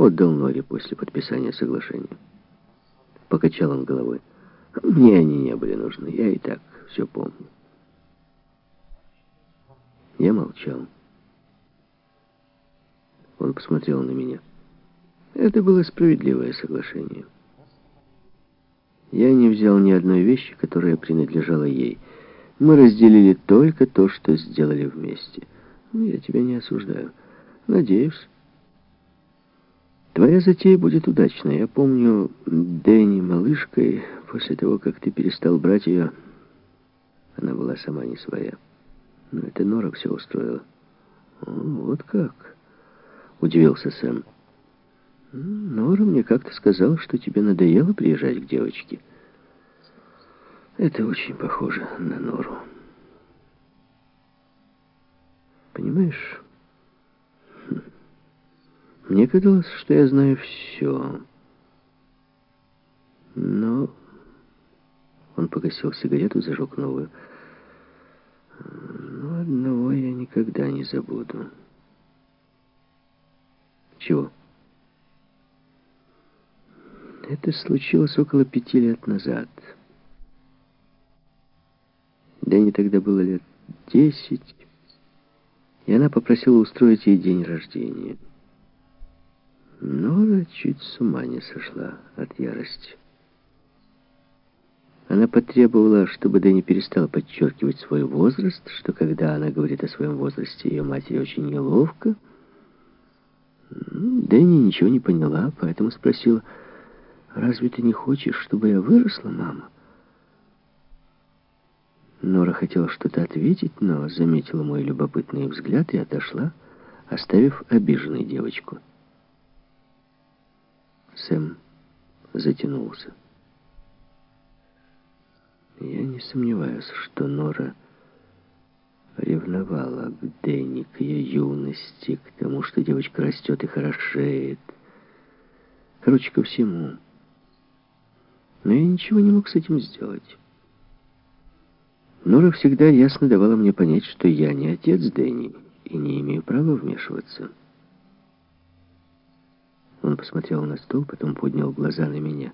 Отдал Норе после подписания соглашения. Покачал он головой. Мне они не были нужны, я и так все помню. Я молчал. Он посмотрел на меня. Это было справедливое соглашение. Я не взял ни одной вещи, которая принадлежала ей. Мы разделили только то, что сделали вместе. Ну, я тебя не осуждаю. Надеюсь. Твоя затея будет удачной. Я помню Дэнни малышкой, после того, как ты перестал брать ее, она была сама не своя. Но это Нора все устроила. вот как? Удивился Сэм. Нора мне как-то сказала, что тебе надоело приезжать к девочке. Это очень похоже на Нору. Понимаешь, мне казалось, что я знаю все. Но он погасил сигарету, зажег новую. Но одного я никогда не забуду. Чего? Это случилось около пяти лет назад. Дэнни тогда было лет десять, и она попросила устроить ей день рождения. Нора чуть с ума не сошла от ярости. Она потребовала, чтобы Дэнни перестал подчеркивать свой возраст, что когда она говорит о своем возрасте, ее матери очень неловко. Дэнни ничего не поняла, поэтому спросила, «Разве ты не хочешь, чтобы я выросла, мама?» Нора хотела что-то ответить, но заметила мой любопытный взгляд и отошла, оставив обиженной девочку. Сэм затянулся. Я не сомневаюсь, что Нора ревновала к Дэнни, к ее юности, к тому, что девочка растет и хорошеет. Короче, ко всему. Но я ничего не мог с этим сделать. Нора всегда ясно давала мне понять, что я не отец Дэнни и не имею права вмешиваться. Посмотрел на стол, потом поднял глаза на меня.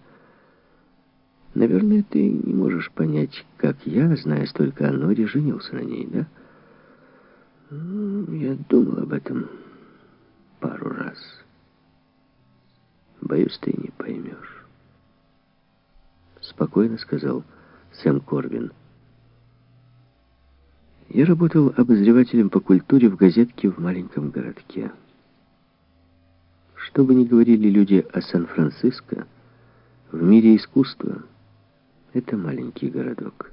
«Наверное, ты не можешь понять, как я, зная столько о Норе, женился на ней, да?» «Я думал об этом пару раз. Боюсь, ты не поймешь». Спокойно сказал Сэм Корбин. Я работал обозревателем по культуре в газетке в маленьком городке. Что бы ни говорили люди о Сан-Франциско, в мире искусства это маленький городок.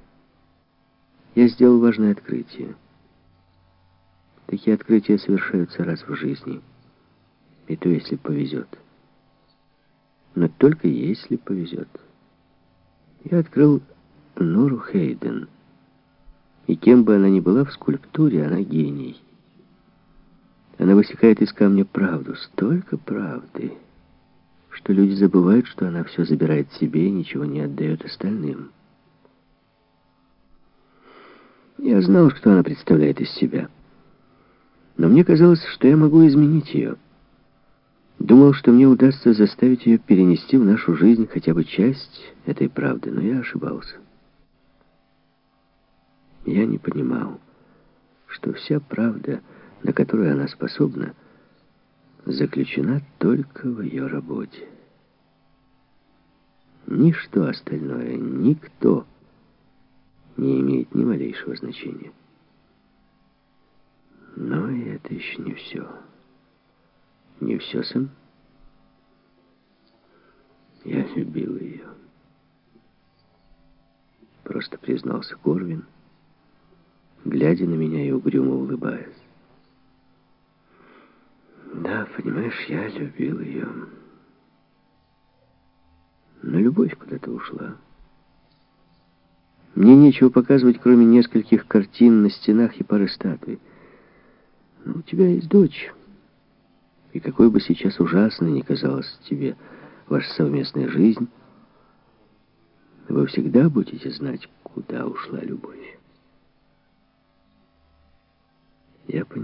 Я сделал важное открытие. Такие открытия совершаются раз в жизни. И то, если повезет. Но только если повезет. Я открыл Нору Хейден. И кем бы она ни была в скульптуре, она гений. Она высекает из камня правду, столько правды, что люди забывают, что она все забирает себе и ничего не отдает остальным. Я знал, что она представляет из себя. Но мне казалось, что я могу изменить ее. Думал, что мне удастся заставить ее перенести в нашу жизнь хотя бы часть этой правды, но я ошибался. Я не понимал, что вся правда — на которую она способна, заключена только в ее работе. Ничто остальное, никто не имеет ни малейшего значения. Но это еще не все. Не все, сын. Я любил ее. Просто признался Корвин, глядя на меня и угрюмо улыбаясь. Понимаешь, я любил ее. Но любовь куда-то ушла. Мне нечего показывать, кроме нескольких картин на стенах и пары статуй. Но у тебя есть дочь. И какой бы сейчас ужасной ни казалась тебе ваша совместная жизнь, вы всегда будете знать, куда ушла любовь. Я понимал,